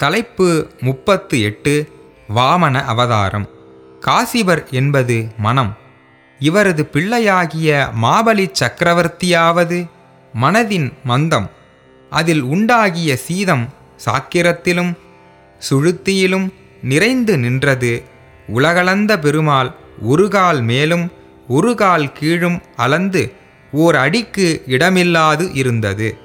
தலைப்பு முப்பத்து எட்டு வாமன அவதாரம். காசிவர் என்பது மனம். இவரது பிள்ளையாகிய மாபலி சக்கரவர்த்தியாவது மனதின் மந்தம். அதில் உண்டாகிய சீதம் சாக்கிரத்திலும் சுழுத்தியிலும் நிறைந்து நின்றது. உலகளந்த பெருமாள் ஒரு கால் மேலும் ஒரு கால் கீழும் அளந்து ஓர் அடிக்கு இடமில்லாது இருந்தது.